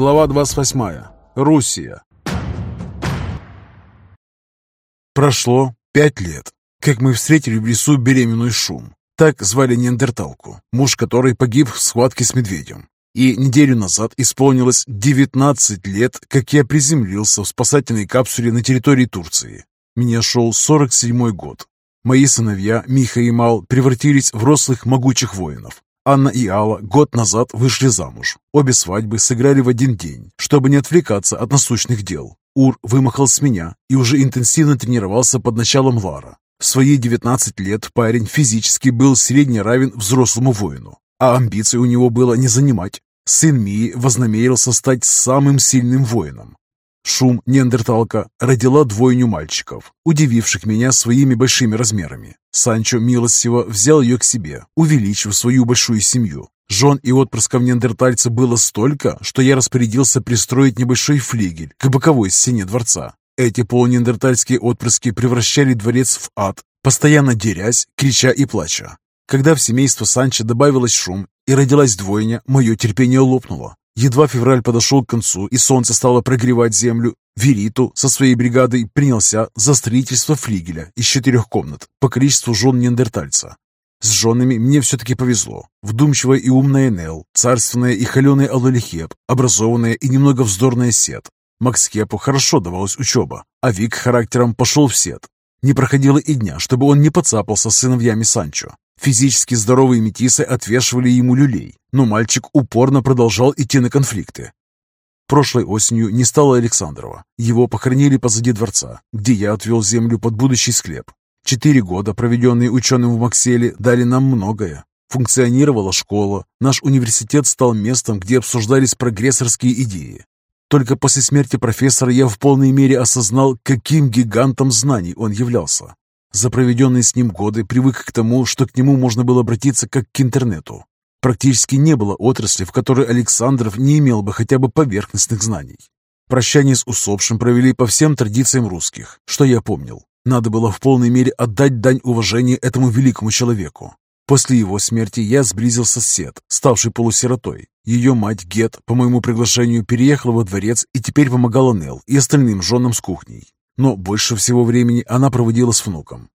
Глава 28. Руссия. Прошло пять лет, как мы встретили в лесу беременную Шум. Так звали неандерталку, муж которой погиб в схватке с медведем. И неделю назад исполнилось 19 лет, как я приземлился в спасательной капсуле на территории Турции. Мне шел 47-й год. Мои сыновья, Миха и Мал, превратились в рослых могучих воинов. Анна и Алла год назад вышли замуж. Обе свадьбы сыграли в один день, чтобы не отвлекаться от насущных дел. Ур вымахал с меня и уже интенсивно тренировался под началом Лара. В свои 19 лет парень физически был средне равен взрослому воину, а амбиций у него было не занимать. Сын Мии вознамерился стать самым сильным воином. Шум неандерталка родила двойню мальчиков, удививших меня своими большими размерами. Санчо милостиво взял ее к себе, увеличив свою большую семью. Жен и отпрысков неандертальца было столько, что я распорядился пристроить небольшой флигель к боковой стене дворца. Эти полунеандертальские отпрыски превращали дворец в ад, постоянно дерясь, крича и плача. Когда в семейство Санчо добавилось шум и родилась двойня, мое терпение лопнуло. Едва февраль подошел к концу и солнце стало прогревать землю, Вериту со своей бригадой принялся за строительство флигеля из четырех комнат по количеству жен неандертальца. С женами мне все-таки повезло. Вдумчивая и умная Нел, царственная и холеная Алалихеп, образованная и немного вздорная Сет. Макс Кепу хорошо давалась учеба, а Вик характером пошел в Сет. Не проходило и дня, чтобы он не подцапался с сыновьями Санчо. Физически здоровые метисы отвешивали ему люлей, но мальчик упорно продолжал идти на конфликты. Прошлой осенью не стало Александрова. Его похоронили позади дворца, где я отвел землю под будущий склеп. Четыре года, проведенные ученым в Макселе, дали нам многое. Функционировала школа, наш университет стал местом, где обсуждались прогрессорские идеи. Только после смерти профессора я в полной мере осознал, каким гигантом знаний он являлся. За проведенные с ним годы привык к тому, что к нему можно было обратиться как к интернету. Практически не было отрасли, в которой Александров не имел бы хотя бы поверхностных знаний. Прощание с усопшим провели по всем традициям русских, что я помнил. Надо было в полной мере отдать дань уважения этому великому человеку. После его смерти я сблизился с Сет, ставшей полусиротой. Ее мать Гет, по моему приглашению, переехала во дворец и теперь помогала Нел и остальным женам с кухней но больше всего времени она проводила с внуком.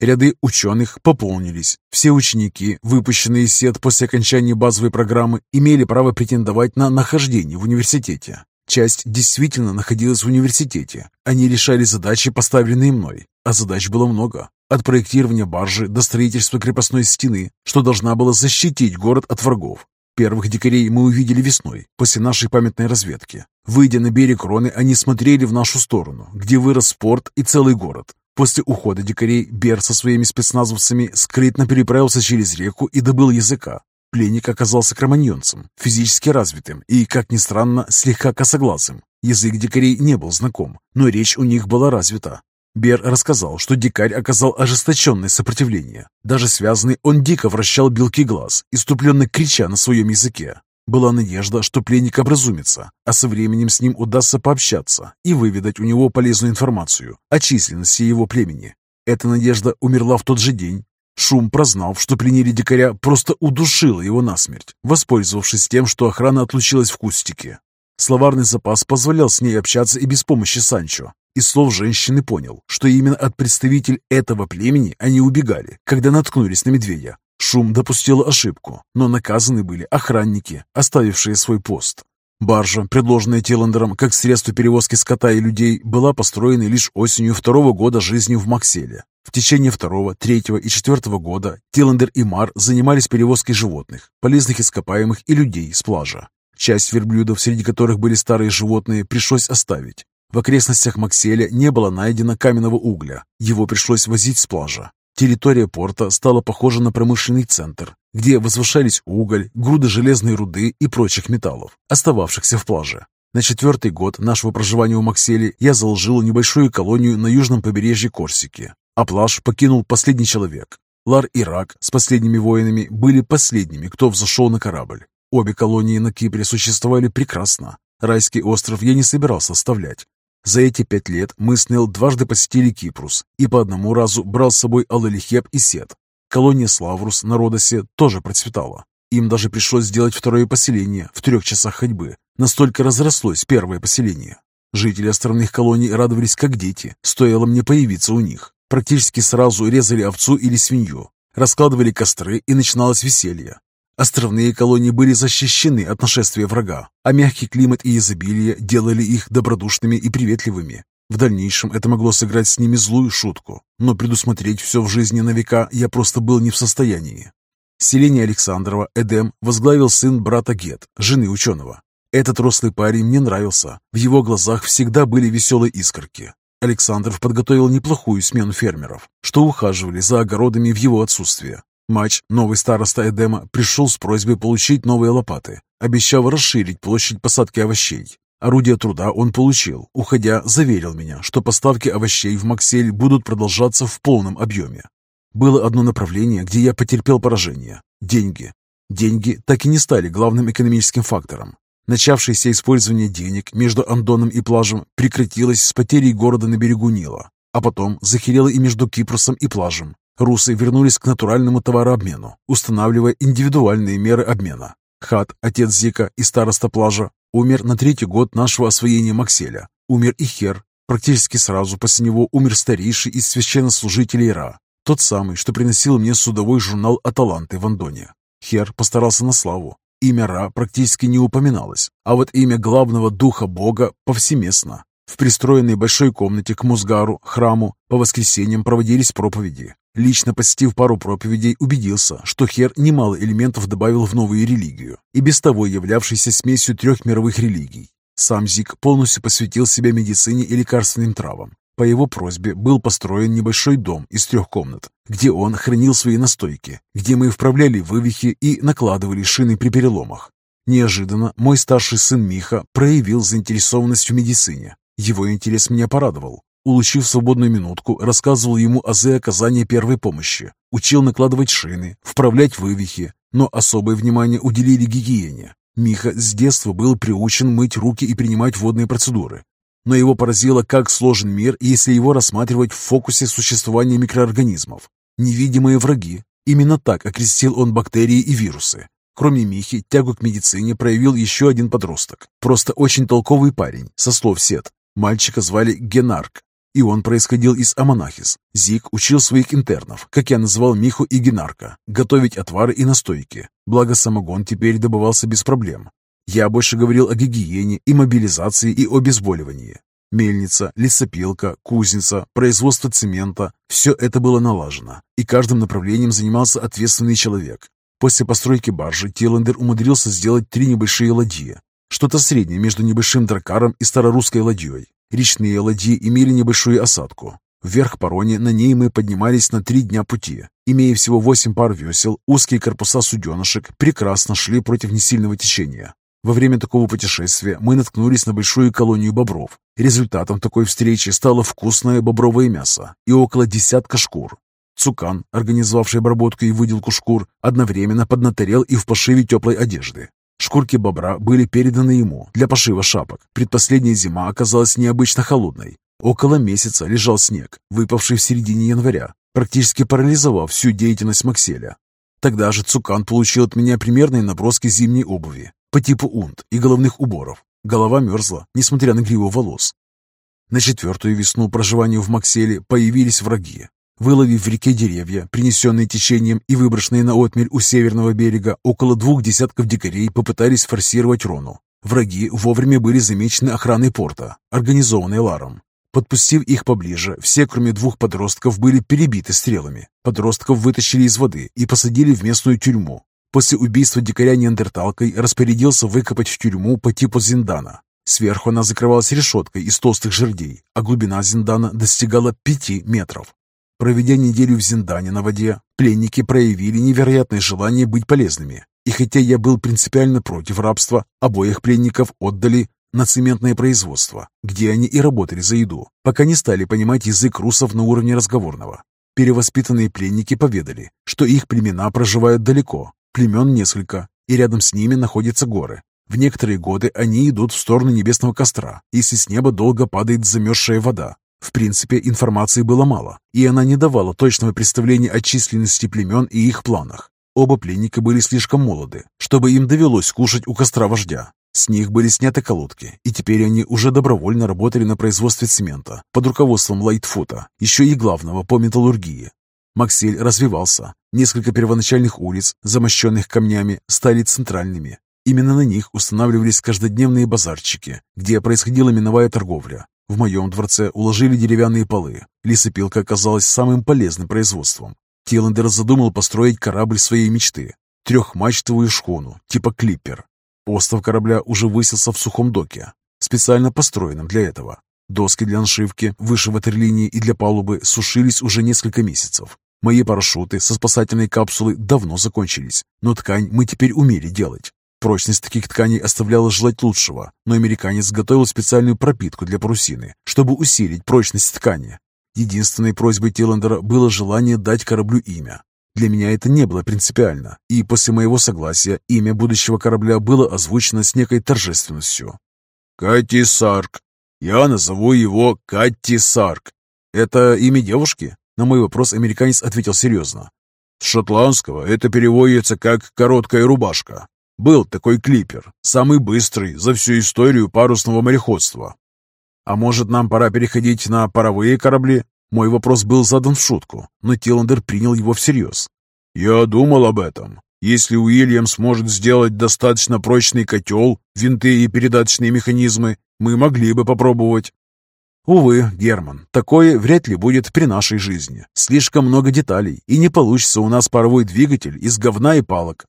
Ряды ученых пополнились. Все ученики, выпущенные из сет после окончания базовой программы, имели право претендовать на нахождение в университете. Часть действительно находилась в университете. Они решали задачи, поставленные мной. А задач было много. От проектирования баржи до строительства крепостной стены, что должна была защитить город от врагов. Первых дикарей мы увидели весной, после нашей памятной разведки. Выйдя на берег Роны, они смотрели в нашу сторону, где вырос порт и целый город. После ухода дикарей Бер со своими спецназовцами скрытно переправился через реку и добыл языка. Пленник оказался кроманьонцем, физически развитым и, как ни странно, слегка косоглазым. Язык дикарей не был знаком, но речь у них была развита. Бер рассказал, что дикарь оказал ожесточенное сопротивление. Даже связанный он дико вращал белки глаз, иступленно крича на своем языке. Была надежда, что пленник образумится, а со временем с ним удастся пообщаться и выведать у него полезную информацию о численности его племени. Эта надежда умерла в тот же день. Шум, прознав, что пленили дикаря, просто удушила его насмерть, воспользовавшись тем, что охрана отлучилась в кустике. Словарный запас позволял с ней общаться и без помощи Санчо, из слов женщины понял, что именно от представителей этого племени они убегали, когда наткнулись на медведя. Шум допустил ошибку, но наказаны были охранники, оставившие свой пост. Баржа, предложенная Тиландером как средство перевозки скота и людей, была построена лишь осенью второго года жизни в Макселе. В течение второго, третьего и четвертого года Тиландер и Мар занимались перевозкой животных, полезных ископаемых и людей с пляжа. Часть верблюдов, среди которых были старые животные, пришлось оставить. В окрестностях Макселя не было найдено каменного угля, его пришлось возить с пляжа. Территория порта стала похожа на промышленный центр, где возвышались уголь, груды железной руды и прочих металлов, остававшихся в плаже. На четвертый год нашего проживания у Макселе я заложил небольшую колонию на южном побережье Корсики, а плаж покинул последний человек. Лар и Рак с последними воинами были последними, кто взошел на корабль. Обе колонии на Кипре существовали прекрасно. Райский остров я не собирался оставлять, за эти пять лет мы с Нел дважды посетили Кипрус и по одному разу брал с собой Алалихеп и Сет. Колония Славрус на Родосе тоже процветала. Им даже пришлось сделать второе поселение в трех часах ходьбы, Настолько разрослось первое поселение. Жители островных колоний радовались как дети, стоило мне появиться у них. Практически сразу резали овцу или свинью, раскладывали костры и начиналось веселье. Островные колонии были защищены от нашествия врага, а мягкий климат и изобилие делали их добродушными и приветливыми. В дальнейшем это могло сыграть с ними злую шутку, но предусмотреть все в жизни на века я просто был не в состоянии. Селение Александрова Эдем возглавил сын брата Гет, жены ученого. Этот рослый парень мне нравился, в его глазах всегда были веселые искорки. Александров подготовил неплохую смену фермеров, что ухаживали за огородами в его отсутствие. Мач, новый староста Эдема, пришел с просьбой получить новые лопаты, обещав расширить площадь посадки овощей. Орудие труда он получил. Уходя, заверил меня, что поставки овощей в Максель будут продолжаться в полном объеме. Было одно направление, где я потерпел поражение – деньги. Деньги так и не стали главным экономическим фактором. Начавшееся использование денег между Андоном и пляжем прекратилось с потерей города на берегу Нила, а потом захерело и между Кипросом и пляжем. Русы вернулись к натуральному товарообмену, устанавливая индивидуальные меры обмена. Хат, отец Зика и староста пляжа, умер на третий год нашего освоения Макселя. Умер и Хер. Практически сразу после него умер старейший из священнослужителей Ра, тот самый, что приносил мне судовой журнал «Аталанты» в Андоне. Хер постарался на славу. Имя Ра практически не упоминалось, а вот имя главного духа бога повсеместно. В пристроенной большой комнате к Музгару, храму, по воскресеньям проводились проповеди. Лично посетив пару проповедей, убедился, что Хер немало элементов добавил в новую религию, и без того являвшейся смесью трех мировых религий. Сам Зик полностью посвятил себя медицине и лекарственным травам. По его просьбе был построен небольшой дом из трех комнат, где он хранил свои настойки, где мы вправляли вывихи и накладывали шины при переломах. Неожиданно мой старший сын Миха проявил заинтересованность в медицине. Его интерес меня порадовал. Улучив свободную минутку, рассказывал ему азы оказания первой помощи, учил накладывать шины, вправлять вывихи, но особое внимание уделили гигиене. Миха с детства был приучен мыть руки и принимать водные процедуры. Но его поразило, как сложен мир, если его рассматривать в фокусе существования микроорганизмов. Невидимые враги. Именно так окрестил он бактерии и вирусы. Кроме Михи, тягу к медицине проявил еще один подросток. Просто очень толковый парень, со слов Сет. Мальчика звали Генарк, и он происходил из Амонахис. Зик учил своих интернов, как я называл Миху и Генарка, готовить отвары и настойки. Благо самогон теперь добывался без проблем. Я больше говорил о гигиене и мобилизации и обезболивании. Мельница, лесопилка, кузница, производство цемента – все это было налажено, и каждым направлением занимался ответственный человек. После постройки баржи Тиландер умудрился сделать три небольшие ладьи, что-то среднее между небольшим дракаром и старорусской ладьей. Речные ладьи имели небольшую осадку. Вверх по Роне на ней мы поднимались на три дня пути. Имея всего восемь пар весел, узкие корпуса суденышек прекрасно шли против несильного течения. Во время такого путешествия мы наткнулись на большую колонию бобров. Результатом такой встречи стало вкусное бобровое мясо и около десятка шкур. Цукан, организовавший обработку и выделку шкур, одновременно поднаторел и в пошиве теплой одежды. Шкурки бобра были переданы ему для пошива шапок. Предпоследняя зима оказалась необычно холодной. Около месяца лежал снег, выпавший в середине января, практически парализовав всю деятельность Макселя. Тогда же Цукан получил от меня примерные наброски зимней обуви по типу унт и головных уборов. Голова мерзла, несмотря на гриву волос. На четвертую весну проживания в Макселе появились враги. Выловив в реке деревья, принесенные течением и выброшенные на отмель у северного берега, около двух десятков дикарей попытались форсировать Рону. Враги вовремя были замечены охраной порта, организованной Ларом. Подпустив их поближе, все, кроме двух подростков, были перебиты стрелами. Подростков вытащили из воды и посадили в местную тюрьму. После убийства дикаря неандерталкой распорядился выкопать в тюрьму по типу Зиндана. Сверху она закрывалась решеткой из толстых жердей, а глубина Зиндана достигала пяти метров. Проведя неделю в Зиндане на воде, пленники проявили невероятное желание быть полезными. И хотя я был принципиально против рабства, обоих пленников отдали на цементное производство, где они и работали за еду, пока не стали понимать язык русов на уровне разговорного. Перевоспитанные пленники поведали, что их племена проживают далеко, племен несколько, и рядом с ними находятся горы. В некоторые годы они идут в сторону небесного костра, если с неба долго падает замерзшая вода, в принципе, информации было мало, и она не давала точного представления о численности племен и их планах. Оба пленника были слишком молоды, чтобы им довелось кушать у костра вождя. С них были сняты колодки, и теперь они уже добровольно работали на производстве цемента под руководством Лайтфута, еще и главного по металлургии. Максель развивался. Несколько первоначальных улиц, замощенных камнями, стали центральными. Именно на них устанавливались каждодневные базарчики, где происходила миновая торговля. В моем дворце уложили деревянные полы. Лесопилка оказалась самым полезным производством. Тиллендер задумал построить корабль своей мечты. Трехмачтовую шхуну, типа клиппер. Остов корабля уже высился в сухом доке, специально построенном для этого. Доски для нашивки выше ватерлинии и для палубы сушились уже несколько месяцев. Мои парашюты со спасательной капсулы давно закончились, но ткань мы теперь умели делать. Прочность таких тканей оставляла желать лучшего, но американец готовил специальную пропитку для парусины, чтобы усилить прочность ткани. Единственной просьбой Тиллендера было желание дать кораблю имя. Для меня это не было принципиально, и после моего согласия имя будущего корабля было озвучено с некой торжественностью. «Кати Сарк. Я назову его Катти Сарк. Это имя девушки?» На мой вопрос американец ответил серьезно. С шотландского это переводится как «короткая рубашка». Был такой клипер, самый быстрый за всю историю парусного мореходства. А может, нам пора переходить на паровые корабли? Мой вопрос был задан в шутку, но Тиллендер принял его всерьез. «Я думал об этом. Если Уильям сможет сделать достаточно прочный котел, винты и передаточные механизмы, мы могли бы попробовать». «Увы, Герман, такое вряд ли будет при нашей жизни. Слишком много деталей, и не получится у нас паровой двигатель из говна и палок».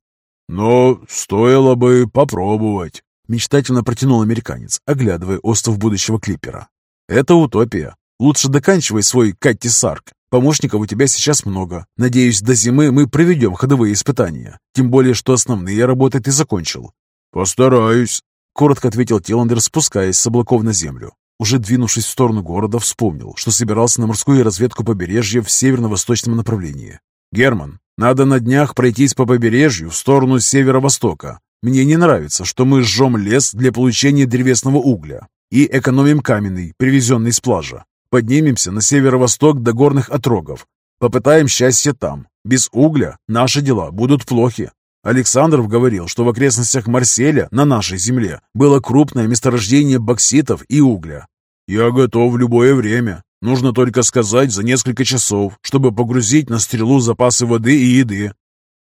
«Но стоило бы попробовать», — мечтательно протянул американец, оглядывая остров будущего клипера. «Это утопия. Лучше доканчивай свой Катти Сарк. Помощников у тебя сейчас много. Надеюсь, до зимы мы проведем ходовые испытания. Тем более, что основные работы ты закончил». «Постараюсь», — коротко ответил Тиландер, спускаясь с облаков на землю. Уже двинувшись в сторону города, вспомнил, что собирался на морскую разведку побережья в северно-восточном направлении. «Герман, надо на днях пройтись по побережью в сторону северо-востока. Мне не нравится, что мы сжем лес для получения древесного угля и экономим каменный, привезенный с пляжа. Поднимемся на северо-восток до горных отрогов. Попытаем счастье там. Без угля наши дела будут плохи. Александров говорил, что в окрестностях Марселя, на нашей земле, было крупное месторождение бокситов и угля. Я готов в любое время. Нужно только сказать за несколько часов, чтобы погрузить на стрелу запасы воды и еды.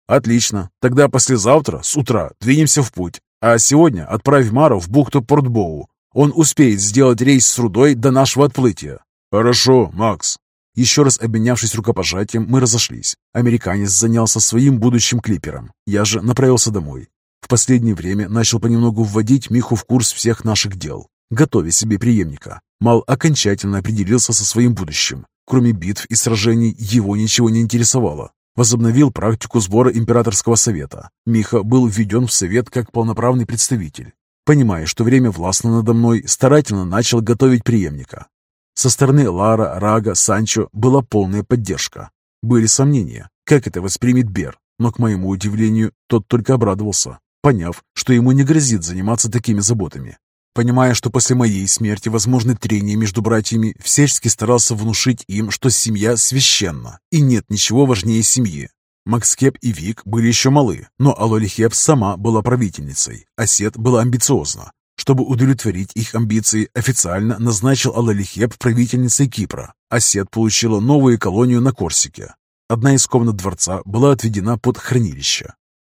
Отлично. Тогда послезавтра с утра двинемся в путь. А сегодня отправь Мара в бухту Портбоу. Он успеет сделать рейс с рудой до нашего отплытия. «Хорошо, Макс». Еще раз обменявшись рукопожатием, мы разошлись. Американец занялся своим будущим клипером. Я же направился домой. В последнее время начал понемногу вводить Миху в курс всех наших дел, готовя себе преемника. Мал окончательно определился со своим будущим. Кроме битв и сражений, его ничего не интересовало. Возобновил практику сбора императорского совета. Миха был введен в совет как полноправный представитель. Понимая, что время властно надо мной, старательно начал готовить преемника. Со стороны Лара, Рага, Санчо была полная поддержка. Были сомнения, как это воспримет Бер, но, к моему удивлению, тот только обрадовался, поняв, что ему не грозит заниматься такими заботами. Понимая, что после моей смерти возможны трения между братьями, всячески старался внушить им, что семья священна, и нет ничего важнее семьи. Макскеп и Вик были еще малы, но Алолихеп сама была правительницей, а Сет была амбициозна. Чтобы удовлетворить их амбиции, официально назначил Алалихеп правительницей Кипра, а Сет получила новую колонию на Корсике. Одна из комнат дворца была отведена под хранилище.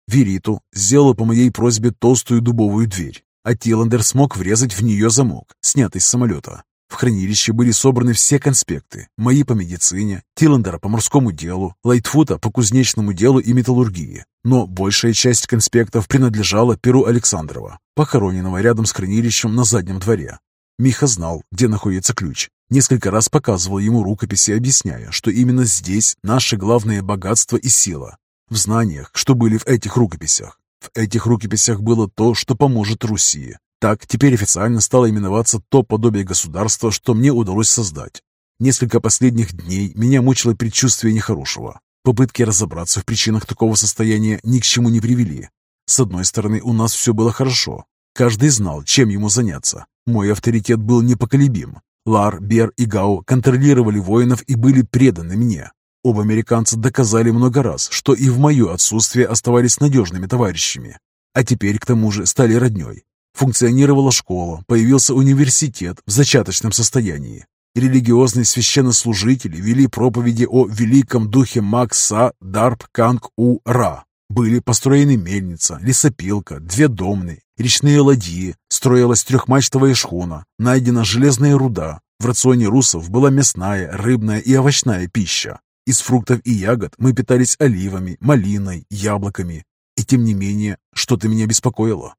Вериту сделала по моей просьбе толстую дубовую дверь, а Тиландер смог врезать в нее замок, снятый с самолета. В хранилище были собраны все конспекты, мои по медицине, Тиландера по морскому делу, Лайтфута по кузнечному делу и металлургии. Но большая часть конспектов принадлежала Перу Александрова, похороненного рядом с хранилищем на заднем дворе. Миха знал, где находится ключ. Несколько раз показывал ему рукописи, объясняя, что именно здесь наше главное богатство и сила. В знаниях, что были в этих рукописях. В этих рукописях было то, что поможет Руси, так теперь официально стало именоваться то подобие государства, что мне удалось создать. Несколько последних дней меня мучило предчувствие нехорошего. Попытки разобраться в причинах такого состояния ни к чему не привели. С одной стороны, у нас все было хорошо. Каждый знал, чем ему заняться. Мой авторитет был непоколебим. Лар, Бер и Гау контролировали воинов и были преданы мне. Оба американца доказали много раз, что и в мое отсутствие оставались надежными товарищами. А теперь, к тому же, стали родней. Функционировала школа, появился университет в зачаточном состоянии. Религиозные священнослужители вели проповеди о великом духе Макса Дарп Канг У Ра. Были построены мельница, лесопилка, две домны, речные ладьи, строилась трехмачтовая шхуна, найдена железная руда. В рационе русов была мясная, рыбная и овощная пища. Из фруктов и ягод мы питались оливами, малиной, яблоками. И тем не менее, что-то меня беспокоило.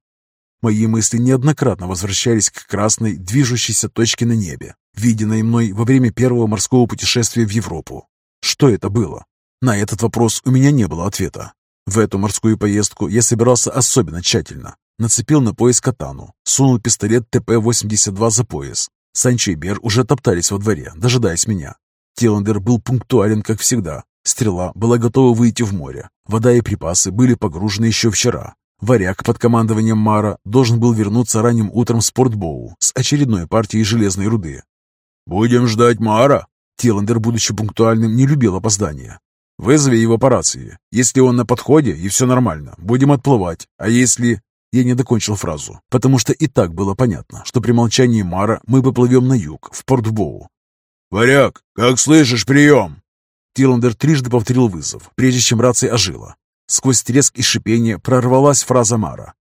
Мои мысли неоднократно возвращались к красной, движущейся точке на небе, виденной мной во время первого морского путешествия в Европу. Что это было? На этот вопрос у меня не было ответа. В эту морскую поездку я собирался особенно тщательно. Нацепил на пояс катану, сунул пистолет ТП-82 за пояс. Санчо и Бер уже топтались во дворе, дожидаясь меня. Тиландер был пунктуален, как всегда. Стрела была готова выйти в море. Вода и припасы были погружены еще вчера. Варяг под командованием Мара должен был вернуться ранним утром в спортбоу с очередной партией железной руды. «Будем ждать Мара?» Тиландер, будучи пунктуальным, не любил опоздания. «Вызови его по рации. Если он на подходе и все нормально, будем отплывать. А если...» Я не докончил фразу, потому что и так было понятно, что при молчании Мара мы поплывем на юг, в Портбоу. «Варяг, как слышишь, прием!» Тиландер трижды повторил вызов, прежде чем рация ожила. Сквозь треск и шипение прорвалась фраза Мара.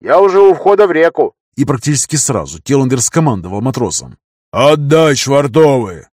«Я уже у входа в реку!» И практически сразу Тиландер скомандовал матросам. «Отдать швартовые!»